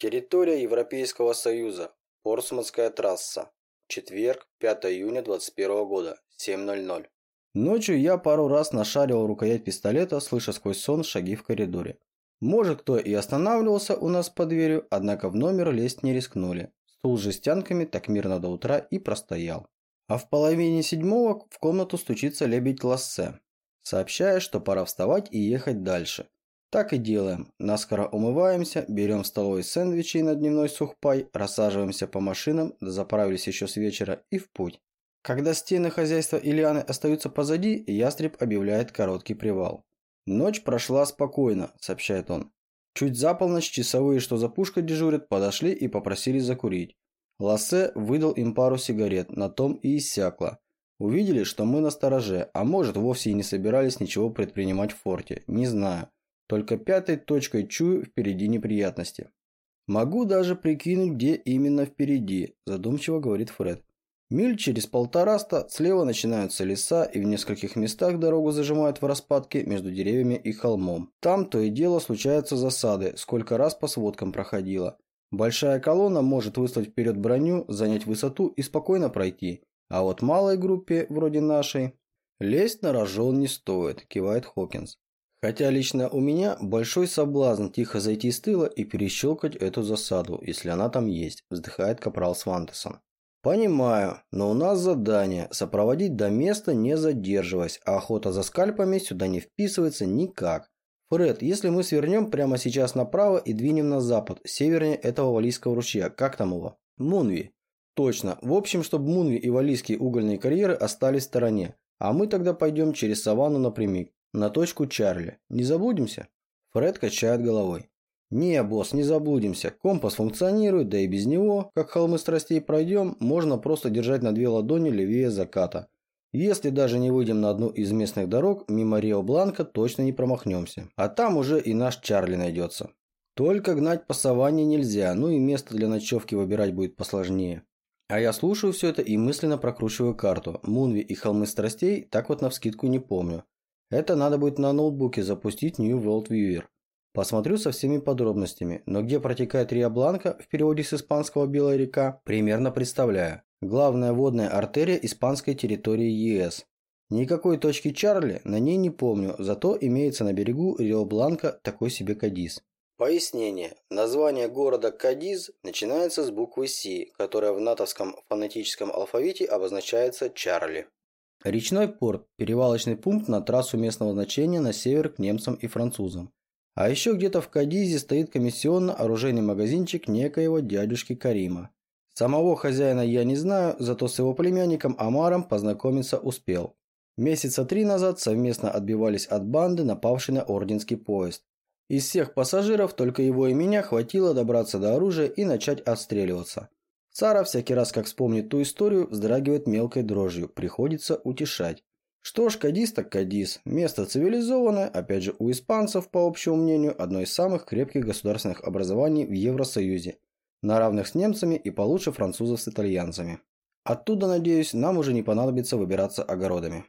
Территория Европейского Союза. Порсмутская трасса. Четверг, 5 июня 21 года, 7.00. Ночью я пару раз нашаривал рукоять пистолета, слыша сквозь сон шаги в коридоре. Может, кто и останавливался у нас под дверью, однако в номер лезть не рискнули. Стул с жестянками так мирно до утра и простоял. А в половине седьмого в комнату стучится лебедь Лассе, сообщая, что пора вставать и ехать дальше. Так и делаем. Наскоро умываемся, берем в столовой сэндвичи на дневной сухпай, рассаживаемся по машинам, заправились еще с вечера и в путь. Когда стены хозяйства Ильяны остаются позади, ястреб объявляет короткий привал. «Ночь прошла спокойно», – сообщает он. Чуть за полночь часовые, что за пушкой дежурят, подошли и попросили закурить. Лассе выдал им пару сигарет, на том и иссякло. Увидели, что мы на стороже, а может вовсе и не собирались ничего предпринимать в форте, не знаю. Только пятой точкой чую впереди неприятности. Могу даже прикинуть, где именно впереди, задумчиво говорит Фред. Миль через полтораста слева начинаются леса и в нескольких местах дорогу зажимают в распадке между деревьями и холмом. Там то и дело случаются засады, сколько раз по сводкам проходило. Большая колонна может выслать вперед броню, занять высоту и спокойно пройти. А вот малой группе, вроде нашей, лезть на рожон не стоит, кивает Хокинс. Хотя лично у меня большой соблазн тихо зайти с тыла и перещелкать эту засаду, если она там есть, вздыхает капрал Свантесон. Понимаю, но у нас задание – сопроводить до места не задерживаясь, а охота за скальпами сюда не вписывается никак. Фред, если мы свернем прямо сейчас направо и двинем на запад, севернее этого Валийского ручья, как там его? Мунви. Точно. В общем, чтобы Мунви и Валийские угольные карьеры остались в стороне, а мы тогда пойдем через саванну напрямик. На точку Чарли. Не заблудимся? Фред качает головой. Не, босс, не заблудимся. Компас функционирует, да и без него, как холмы страстей пройдем, можно просто держать на две ладони левее заката. Если даже не выйдем на одну из местных дорог, мимо Рио-Бланка точно не промахнемся. А там уже и наш Чарли найдется. Только гнать по саванне нельзя, ну и место для ночевки выбирать будет посложнее. А я слушаю все это и мысленно прокручиваю карту. Мунви и холмы страстей так вот навскидку не помню. Это надо будет на ноутбуке запустить New World Viewer. Посмотрю со всеми подробностями, но где протекает Риа-Бланка в переводе с испанского «Белая река» примерно представляю. Главная водная артерия испанской территории ЕС. Никакой точки Чарли на ней не помню, зато имеется на берегу Рио-Бланка такой себе Кадис. Пояснение. Название города Кадиз начинается с буквы «С», которая в натовском фонетическом алфавите обозначается «Чарли». Речной порт – перевалочный пункт на трассу местного значения на север к немцам и французам. А еще где-то в Кадизе стоит комиссионно-оружейный магазинчик некоего дядюшки Карима. Самого хозяина я не знаю, зато с его племянником Амаром познакомиться успел. Месяца три назад совместно отбивались от банды, напавшей на орденский поезд. Из всех пассажиров только его и меня хватило добраться до оружия и начать отстреливаться. Сара всякий раз, как вспомнит ту историю, вздрагивает мелкой дрожью, приходится утешать. Что ж, Кадис так Кадис. Место цивилизованное, опять же у испанцев, по общему мнению, одно из самых крепких государственных образований в Евросоюзе. На равных с немцами и получше французов с итальянцами. Оттуда, надеюсь, нам уже не понадобится выбираться огородами.